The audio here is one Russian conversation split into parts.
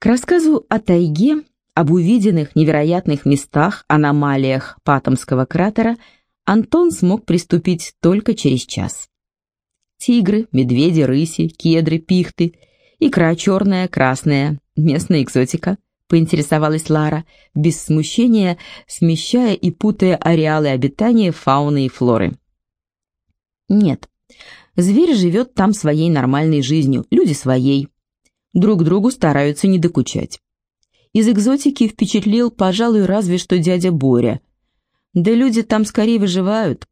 К рассказу о тайге, об увиденных невероятных местах, аномалиях Патомского кратера Антон смог приступить только через час. Тигры, медведи, рыси, кедры, пихты, икра черная, красная, местная экзотика, поинтересовалась Лара, без смущения смещая и путая ареалы обитания фауны и флоры. Нет, зверь живет там своей нормальной жизнью, люди своей, друг другу стараются не докучать. Из экзотики впечатлил, пожалуй, разве что дядя Боря. Да люди там скорее выживают,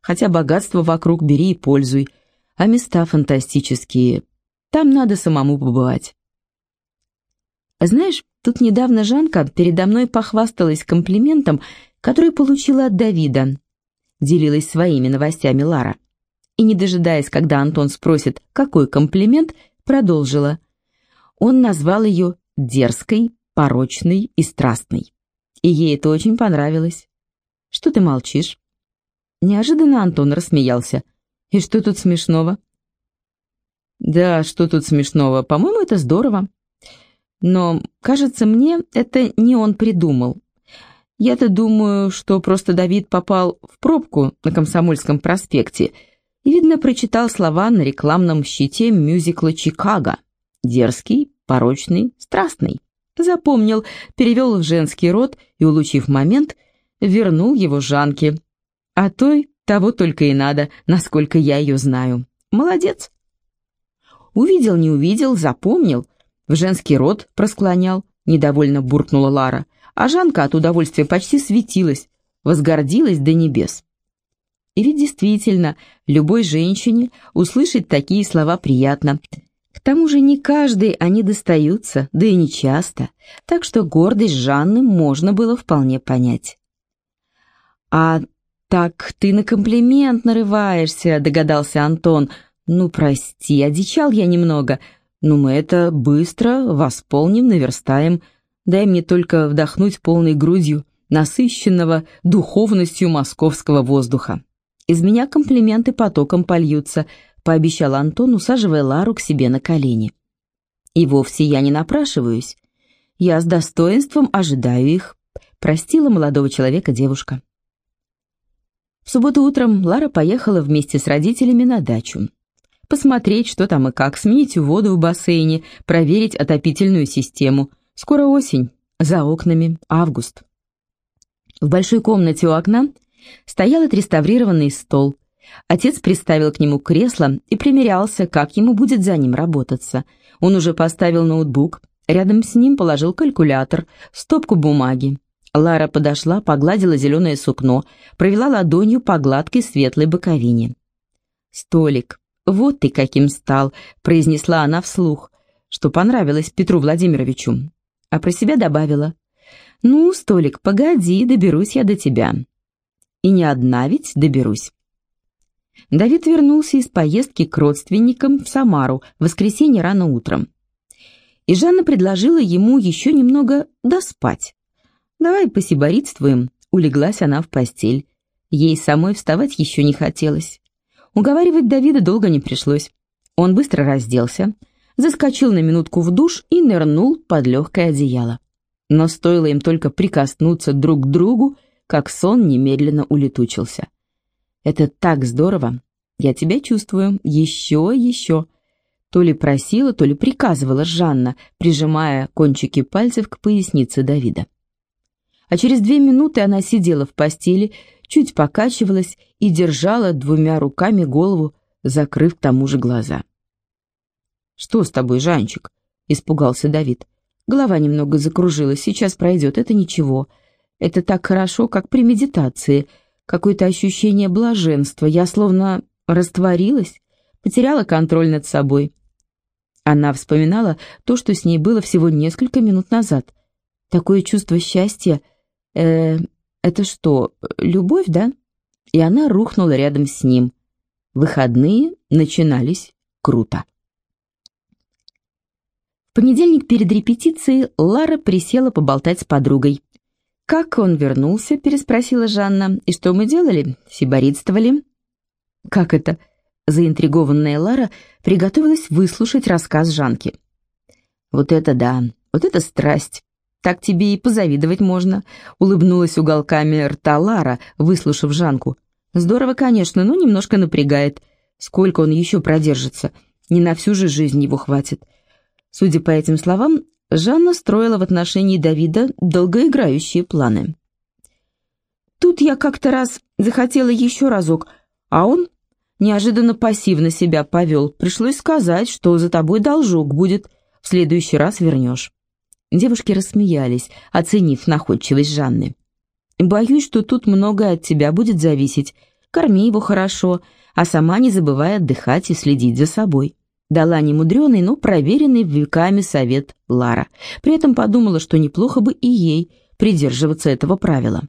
хотя богатство вокруг бери и пользуй, а места фантастические. Там надо самому побывать. Знаешь, тут недавно Жанка передо мной похвасталась комплиментом, который получила от Давида. Делилась своими новостями Лара. И не дожидаясь, когда Антон спросит, какой комплимент, продолжила – он назвал ее дерзкой, порочной и страстной. И ей это очень понравилось. «Что ты молчишь?» Неожиданно Антон рассмеялся. «И что тут смешного?» «Да, что тут смешного? По-моему, это здорово. Но, кажется мне, это не он придумал. Я-то думаю, что просто Давид попал в пробку на Комсомольском проспекте и, видно, прочитал слова на рекламном щите мюзикла «Чикаго». Дерзкий, порочный, страстный. Запомнил, перевел в женский род и, улучив момент, вернул его Жанке. А той того только и надо, насколько я ее знаю. Молодец. Увидел, не увидел, запомнил. В женский род просклонял, недовольно буркнула Лара. А Жанка от удовольствия почти светилась, возгордилась до небес. И ведь действительно, любой женщине услышать такие слова приятно – тому же не каждой они достаются, да и не часто, так что гордость Жанны можно было вполне понять. «А так ты на комплимент нарываешься», — догадался Антон. «Ну, прости, одичал я немного. Ну, мы это быстро восполним, наверстаем. Дай мне только вдохнуть полной грудью насыщенного духовностью московского воздуха. Из меня комплименты потоком польются, пообещал Антон, усаживая Лару к себе на колени. «И вовсе я не напрашиваюсь. Я с достоинством ожидаю их», — простила молодого человека девушка. В субботу утром Лара поехала вместе с родителями на дачу. Посмотреть, что там и как, сменить воду в бассейне, проверить отопительную систему. Скоро осень, за окнами август. В большой комнате у окна стоял отреставрированный стол, Отец приставил к нему кресло и примерялся, как ему будет за ним работаться. Он уже поставил ноутбук, рядом с ним положил калькулятор, стопку бумаги. Лара подошла, погладила зеленое сукно, провела ладонью по гладкой светлой боковине. «Столик, вот ты каким стал», — произнесла она вслух, что понравилось Петру Владимировичу. А про себя добавила. «Ну, столик, погоди, доберусь я до тебя». И не одна ведь доберусь. Давид вернулся из поездки к родственникам в Самару в воскресенье рано утром. И Жанна предложила ему еще немного доспать. «Давай посиборитствуем», — улеглась она в постель. Ей самой вставать еще не хотелось. Уговаривать Давида долго не пришлось. Он быстро разделся, заскочил на минутку в душ и нырнул под легкое одеяло. Но стоило им только прикоснуться друг к другу, как сон немедленно улетучился. Это так здорово. Я тебя чувствую. Еще, еще. То ли просила, то ли приказывала Жанна, прижимая кончики пальцев к пояснице Давида. А через две минуты она сидела в постели, чуть покачивалась и держала двумя руками голову, закрыв к тому же глаза. «Что с тобой, Жанчик?» — испугался Давид. Голова немного закружилась, сейчас пройдет, это ничего. Это так хорошо, как при медитации — какое-то ощущение блаженства. Я словно растворилась, потеряла контроль над собой. Она вспоминала то, что с ней было всего несколько минут назад. Такое чувство счастья... Э, это что, любовь, да? И она рухнула рядом с ним. Выходные начинались круто. В понедельник перед репетицией Лара присела поболтать с подругой. «Как он вернулся?» — переспросила Жанна. «И что мы делали? Сиборитствовали?» «Как это?» — заинтригованная Лара приготовилась выслушать рассказ Жанки. «Вот это да! Вот это страсть! Так тебе и позавидовать можно», — улыбнулась уголками рта Лара, выслушав Жанку. «Здорово, конечно, но немножко напрягает. Сколько он еще продержится? Не на всю же жизнь его хватит». Судя по этим словам, Жанна строила в отношении Давида долгоиграющие планы. Тут я как-то раз захотела еще разок, а он неожиданно пассивно себя повел. Пришлось сказать, что за тобой должок будет, в следующий раз вернешь. Девушки рассмеялись, оценив находчивость Жанны. «Боюсь, что тут многое от тебя будет зависеть. Корми его хорошо, а сама не забывай отдыхать и следить за собой». Дала немудреный, но проверенный веками совет Лара. При этом подумала, что неплохо бы и ей придерживаться этого правила.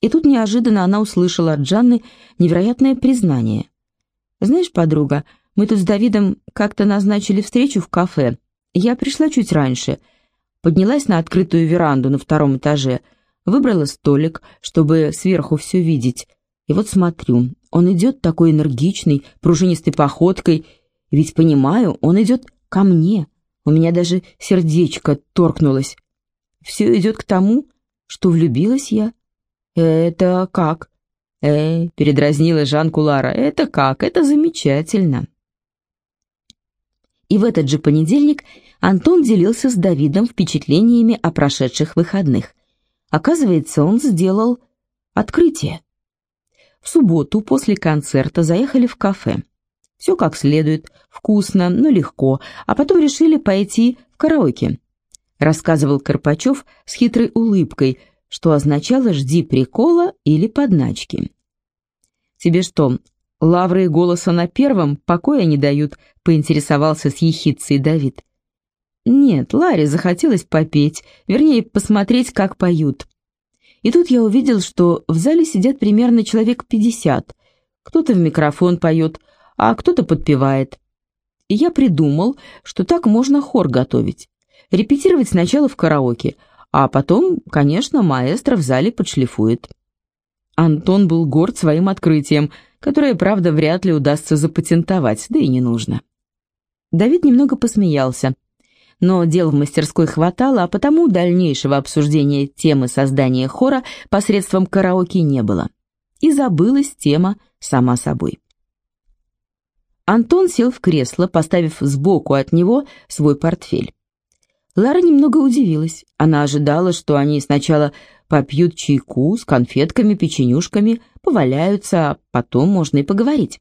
И тут неожиданно она услышала от Жанны невероятное признание. «Знаешь, подруга, мы тут с Давидом как-то назначили встречу в кафе. Я пришла чуть раньше». Поднялась на открытую веранду на втором этаже, выбрала столик, чтобы сверху все видеть. И вот смотрю, он идет такой энергичный, пружинистой походкой, ведь понимаю, он идет ко мне. У меня даже сердечко торкнулось. Все идет к тому, что влюбилась я. «Это как?» «Эй», — передразнила Жанку Лара, — «это как? Это замечательно». И в этот же понедельник Антон делился с Давидом впечатлениями о прошедших выходных. Оказывается, он сделал открытие. В субботу после концерта заехали в кафе. Все как следует, вкусно, но легко, а потом решили пойти в караоке. Рассказывал Карпачев с хитрой улыбкой, что означало «жди прикола» или «подначки». «Тебе что, лавры и голоса на первом покоя не дают?» — поинтересовался с ехидцей Давид. Нет, Ларе захотелось попеть, вернее, посмотреть, как поют. И тут я увидел, что в зале сидят примерно человек пятьдесят. Кто-то в микрофон поет, а кто-то подпевает. И я придумал, что так можно хор готовить. Репетировать сначала в караоке, а потом, конечно, маэстро в зале подшлифует. Антон был горд своим открытием, которое, правда, вряд ли удастся запатентовать, да и не нужно. Давид немного посмеялся но дел в мастерской хватало, а потому дальнейшего обсуждения темы создания хора посредством караоке не было. И забылась тема сама собой. Антон сел в кресло, поставив сбоку от него свой портфель. Лара немного удивилась. Она ожидала, что они сначала попьют чайку с конфетками, печенюшками, поваляются, а потом можно и поговорить.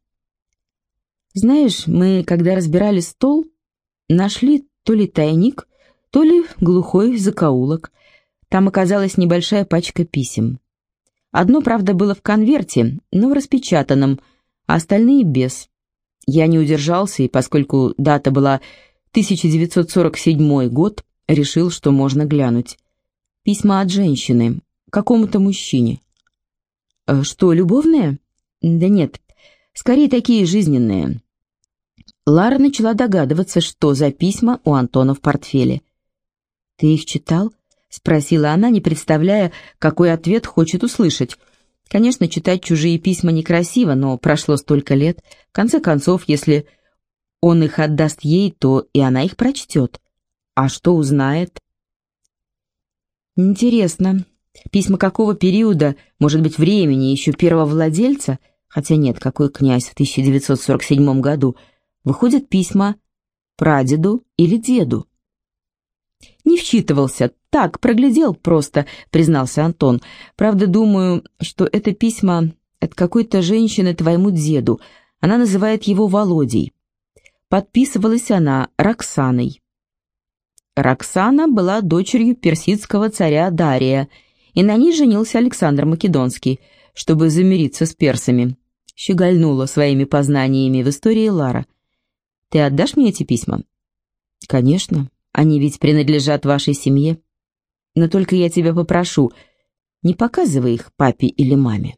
«Знаешь, мы, когда разбирали стол, нашли то ли тайник, то ли глухой закоулок. Там оказалась небольшая пачка писем. Одно, правда, было в конверте, но в распечатанном, а остальные без. Я не удержался, и поскольку дата была 1947 год, решил, что можно глянуть. Письма от женщины, какому-то мужчине. «Э, «Что, любовные?» «Да нет, скорее такие жизненные. Лара начала догадываться, что за письма у Антона в портфеле. «Ты их читал?» — спросила она, не представляя, какой ответ хочет услышать. Конечно, читать чужие письма некрасиво, но прошло столько лет. В конце концов, если он их отдаст ей, то и она их прочтет. А что узнает? Интересно, письма какого периода, может быть, времени, еще первого владельца? Хотя нет, какой князь в 1947 году — Выходят письма прадеду или деду. «Не вчитывался, так, проглядел просто», — признался Антон. «Правда, думаю, что это письма от какой-то женщины твоему деду. Она называет его Володей. Подписывалась она Роксаной». Роксана была дочерью персидского царя Дария, и на ней женился Александр Македонский, чтобы замириться с персами. Щегольнула своими познаниями в истории Лара. Ты отдашь мне эти письма?» «Конечно, они ведь принадлежат вашей семье. Но только я тебя попрошу, не показывай их папе или маме».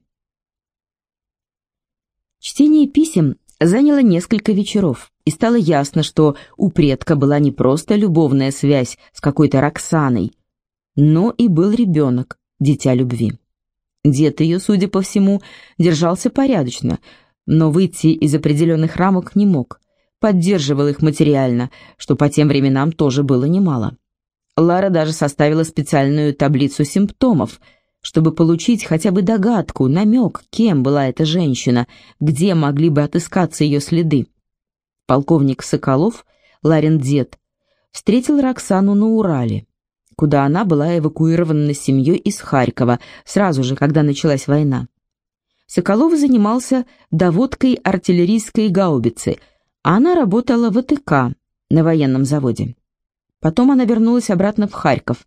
Чтение писем заняло несколько вечеров, и стало ясно, что у предка была не просто любовная связь с какой-то Роксаной, но и был ребенок, дитя любви. Дед ее, судя по всему, держался порядочно, но выйти из определенных рамок не мог – поддерживал их материально, что по тем временам тоже было немало. Лара даже составила специальную таблицу симптомов, чтобы получить хотя бы догадку, намек, кем была эта женщина, где могли бы отыскаться ее следы. Полковник Соколов, Ларин дед, встретил Роксану на Урале, куда она была эвакуирована семьей из Харькова сразу же, когда началась война. Соколов занимался доводкой артиллерийской гаубицы, она работала в АТК на военном заводе. Потом она вернулась обратно в Харьков,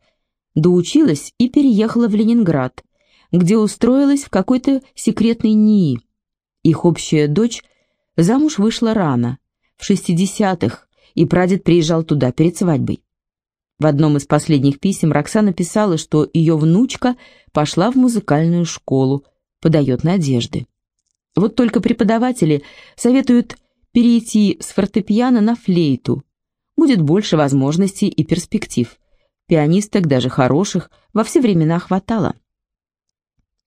доучилась и переехала в Ленинград, где устроилась в какой-то секретной НИИ. Их общая дочь замуж вышла рано, в 60-х, и прадед приезжал туда перед свадьбой. В одном из последних писем Роксана писала, что ее внучка пошла в музыкальную школу, подает надежды. Вот только преподаватели советуют перейти с фортепиано на флейту. Будет больше возможностей и перспектив. Пианисток, даже хороших, во все времена хватало.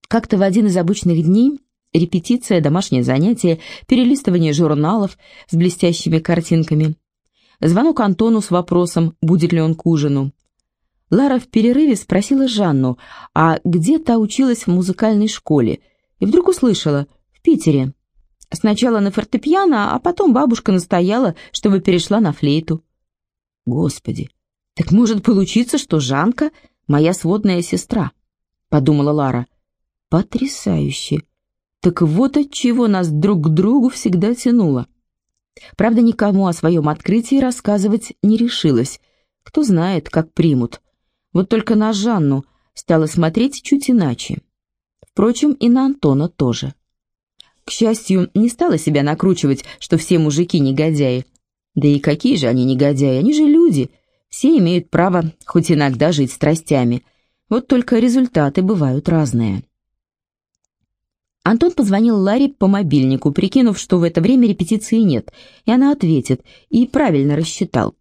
Как-то в один из обычных дней репетиция, домашнее занятие, перелистывание журналов с блестящими картинками. Звонок Антону с вопросом, будет ли он к ужину. Лара в перерыве спросила Жанну, а где та училась в музыкальной школе, и вдруг услышала «в Питере». Сначала на фортепиано, а потом бабушка настояла, чтобы перешла на флейту. «Господи, так может получиться, что Жанка — моя сводная сестра», — подумала Лара. «Потрясающе! Так вот от чего нас друг к другу всегда тянуло». Правда, никому о своем открытии рассказывать не решилась. Кто знает, как примут. Вот только на Жанну стала смотреть чуть иначе. Впрочем, и на Антона тоже. К счастью, не стала себя накручивать, что все мужики негодяи. Да и какие же они негодяи, они же люди. Все имеют право хоть иногда жить страстями. Вот только результаты бывают разные. Антон позвонил Ларе по мобильнику, прикинув, что в это время репетиции нет, и она ответит, и правильно рассчитал.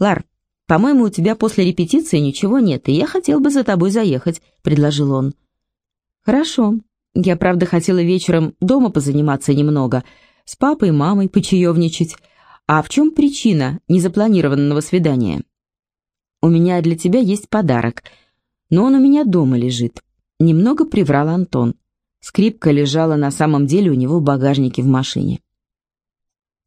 «Лар, «По-моему, у тебя после репетиции ничего нет, и я хотел бы за тобой заехать», — предложил он. «Хорошо. Я, правда, хотела вечером дома позаниматься немного, с папой и мамой почаевничать. А в чем причина незапланированного свидания?» «У меня для тебя есть подарок, но он у меня дома лежит». Немного приврал Антон. Скрипка лежала на самом деле у него в багажнике в машине.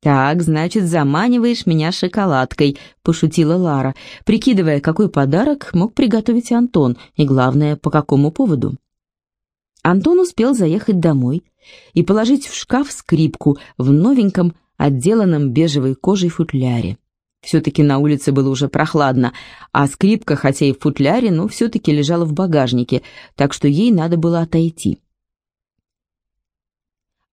«Так, значит, заманиваешь меня шоколадкой», — пошутила Лара, прикидывая, какой подарок мог приготовить Антон, и, главное, по какому поводу. Антон успел заехать домой и положить в шкаф скрипку в новеньком, отделанном бежевой кожей футляре. Все-таки на улице было уже прохладно, а скрипка, хотя и в футляре, но все-таки лежала в багажнике, так что ей надо было отойти.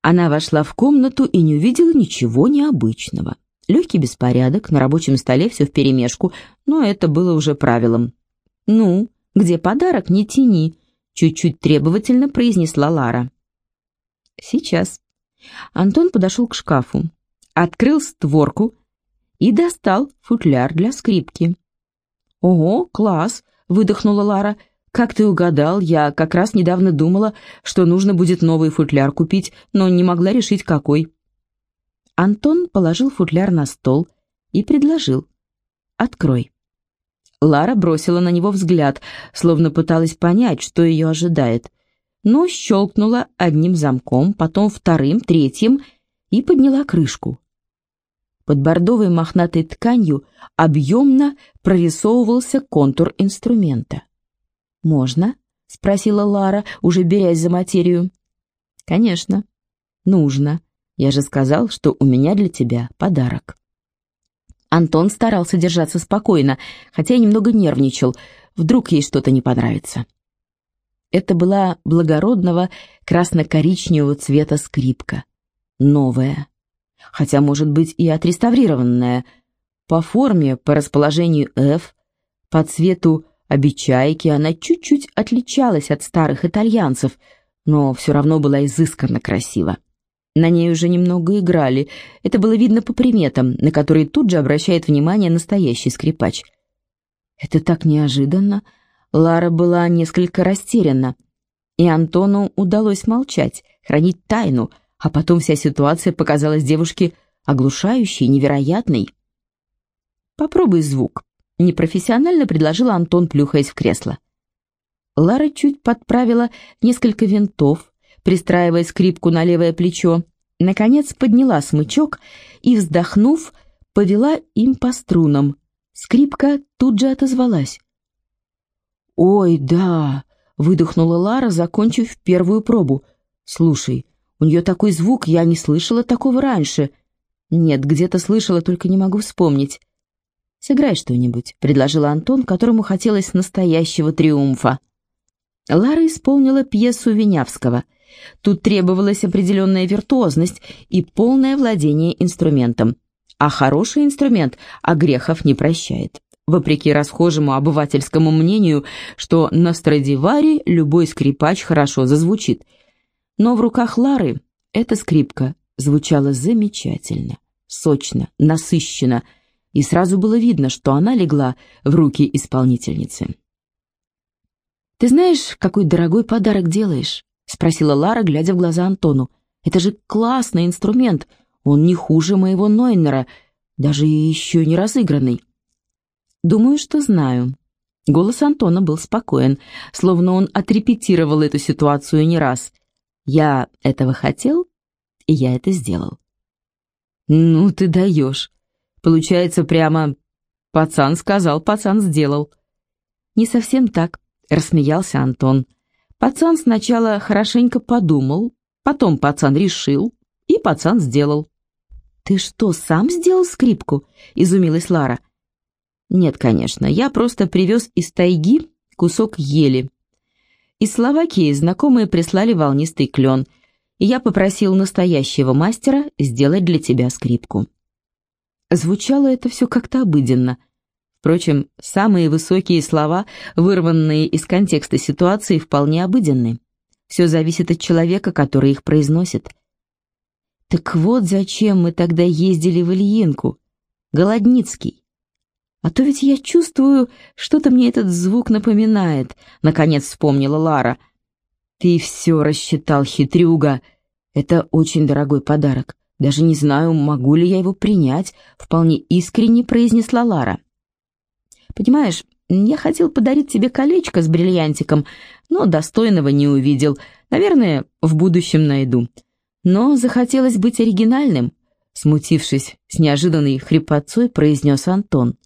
Она вошла в комнату и не увидела ничего необычного. Легкий беспорядок, на рабочем столе все вперемешку, но это было уже правилом. «Ну, где подарок, не тяни», — чуть-чуть требовательно произнесла Лара. «Сейчас». Антон подошел к шкафу, открыл створку и достал футляр для скрипки. «Ого, класс!» — выдохнула Лара. «Как ты угадал, я как раз недавно думала, что нужно будет новый футляр купить, но не могла решить, какой». Антон положил футляр на стол и предложил. «Открой». Лара бросила на него взгляд, словно пыталась понять, что ее ожидает, но щелкнула одним замком, потом вторым, третьим и подняла крышку. Под бордовой мохнатой тканью объемно прорисовывался контур инструмента. «Можно?» — спросила Лара, уже берясь за материю. «Конечно. Нужно. Я же сказал, что у меня для тебя подарок». Антон старался держаться спокойно, хотя и немного нервничал. Вдруг ей что-то не понравится. Это была благородного красно-коричневого цвета скрипка. Новая. Хотя, может быть, и отреставрированная. По форме, по расположению F, по цвету обечайки она чуть-чуть отличалась от старых итальянцев, но все равно была изысканно красива. На ней уже немного играли, это было видно по приметам, на которые тут же обращает внимание настоящий скрипач. Это так неожиданно. Лара была несколько растеряна, и Антону удалось молчать, хранить тайну, а потом вся ситуация показалась девушке оглушающей, невероятной. «Попробуй звук», — непрофессионально предложила Антон, плюхаясь в кресло. Лара чуть подправила несколько винтов, пристраивая скрипку на левое плечо, наконец подняла смычок и, вздохнув, повела им по струнам. Скрипка тут же отозвалась. «Ой, да!» — выдохнула Лара, закончив первую пробу. «Слушай, у нее такой звук, я не слышала такого раньше. Нет, где-то слышала, только не могу вспомнить. «Сыграй что-нибудь», — предложил Антон, которому хотелось настоящего триумфа. Лара исполнила пьесу Винявского. Тут требовалась определенная виртуозность и полное владение инструментом. А хороший инструмент огрехов не прощает. Вопреки расхожему обывательскому мнению, что на Страдивари любой скрипач хорошо зазвучит. Но в руках Лары эта скрипка звучала замечательно, сочно, насыщенно, и сразу было видно, что она легла в руки исполнительницы. «Ты знаешь, какой дорогой подарок делаешь?» — спросила Лара, глядя в глаза Антону. «Это же классный инструмент, он не хуже моего Нойнера, даже еще не разыгранный». «Думаю, что знаю». Голос Антона был спокоен, словно он отрепетировал эту ситуацию не раз. «Я этого хотел, и я это сделал». «Ну ты даешь», Получается прямо «пацан сказал, пацан сделал». «Не совсем так», — рассмеялся Антон. «Пацан сначала хорошенько подумал, потом пацан решил, и пацан сделал». «Ты что, сам сделал скрипку?» — изумилась Лара. «Нет, конечно, я просто привез из тайги кусок ели. Из Словакии знакомые прислали волнистый клен, и я попросил настоящего мастера сделать для тебя скрипку». Звучало это все как-то обыденно. Впрочем, самые высокие слова, вырванные из контекста ситуации, вполне обыденны. Все зависит от человека, который их произносит. Так вот зачем мы тогда ездили в Ильинку. Голодницкий. А то ведь я чувствую, что-то мне этот звук напоминает, наконец вспомнила Лара. Ты все рассчитал, хитрюга. Это очень дорогой подарок. Даже не знаю, могу ли я его принять, вполне искренне произнесла Лара. Понимаешь, я хотел подарить тебе колечко с бриллиантиком, но достойного не увидел. Наверное, в будущем найду. Но захотелось быть оригинальным, смутившись с неожиданной хрипотцой, произнес Антон.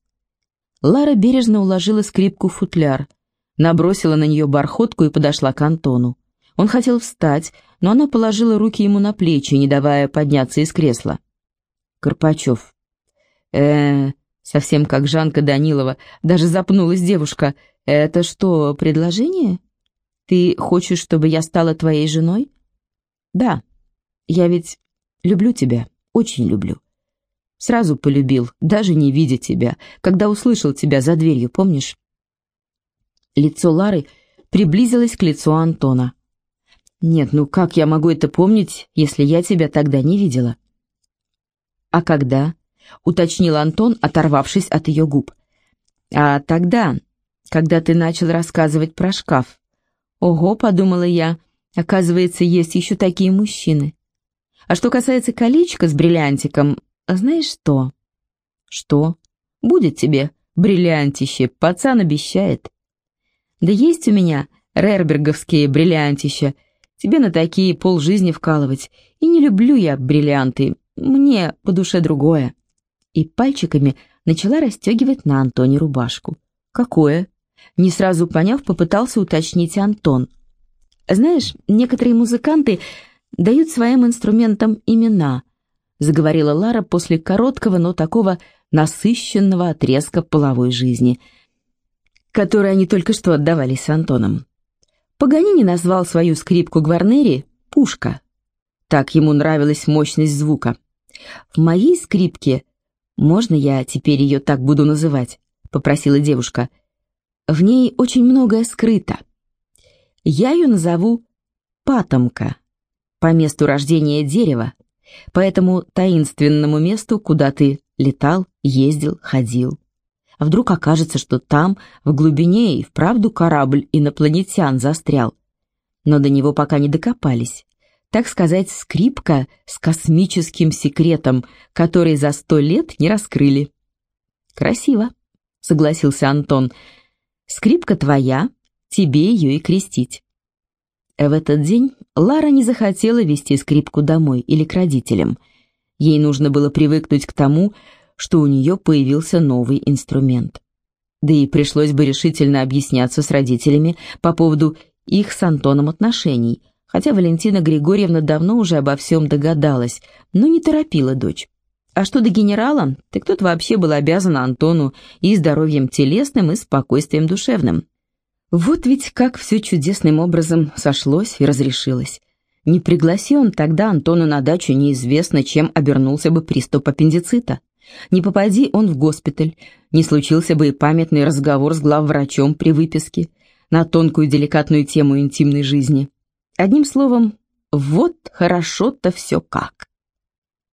Лара бережно уложила скрипку в футляр, набросила на нее бархотку и подошла к Антону. Он хотел встать, но она положила руки ему на плечи, не давая подняться из кресла. Карпачев. э совсем как Жанка Данилова, даже запнулась девушка. «Это что, предложение? Ты хочешь, чтобы я стала твоей женой?» «Да, я ведь люблю тебя, очень люблю. Сразу полюбил, даже не видя тебя, когда услышал тебя за дверью, помнишь?» Лицо Лары приблизилось к лицу Антона. «Нет, ну как я могу это помнить, если я тебя тогда не видела?» «А когда?» — уточнил Антон, оторвавшись от ее губ. «А тогда, когда ты начал рассказывать про шкаф. Ого, — подумала я, — оказывается, есть еще такие мужчины. А что касается колечка с бриллиантиком, знаешь что?» «Что? Будет тебе бриллиантище, пацан обещает». «Да есть у меня рерберговские бриллиантища», Тебе на такие полжизни вкалывать. И не люблю я бриллианты. Мне по душе другое». И пальчиками начала расстегивать на Антоне рубашку. «Какое?» Не сразу поняв, попытался уточнить Антон. «Знаешь, некоторые музыканты дают своим инструментам имена», заговорила Лара после короткого, но такого насыщенного отрезка половой жизни, который они только что отдавали с Антоном. Паганини назвал свою скрипку Гварнери «Пушка». Так ему нравилась мощность звука. «В моей скрипке, можно я теперь ее так буду называть?» — попросила девушка. «В ней очень многое скрыто. Я ее назову «Патомка» по месту рождения дерева, по этому таинственному месту, куда ты летал, ездил, ходил. А вдруг окажется, что там, в глубине, и вправду корабль инопланетян застрял. Но до него пока не докопались. Так сказать, скрипка с космическим секретом, который за сто лет не раскрыли. Красиво. — согласился Антон. «Скрипка твоя, тебе ее и крестить». В этот день Лара не захотела вести скрипку домой или к родителям. Ей нужно было привыкнуть к тому, что у нее появился новый инструмент. Да и пришлось бы решительно объясняться с родителями по поводу их с Антоном отношений, хотя Валентина Григорьевна давно уже обо всем догадалась, но не торопила дочь. А что до генерала, так тот вообще был обязан Антону и здоровьем телесным, и спокойствием душевным. Вот ведь как все чудесным образом сошлось и разрешилось. Не пригласи он тогда Антона на дачу, неизвестно, чем обернулся бы приступ аппендицита. Не попади он в госпиталь, не случился бы и памятный разговор с главврачом при выписке на тонкую деликатную тему интимной жизни. Одним словом, вот хорошо-то все как.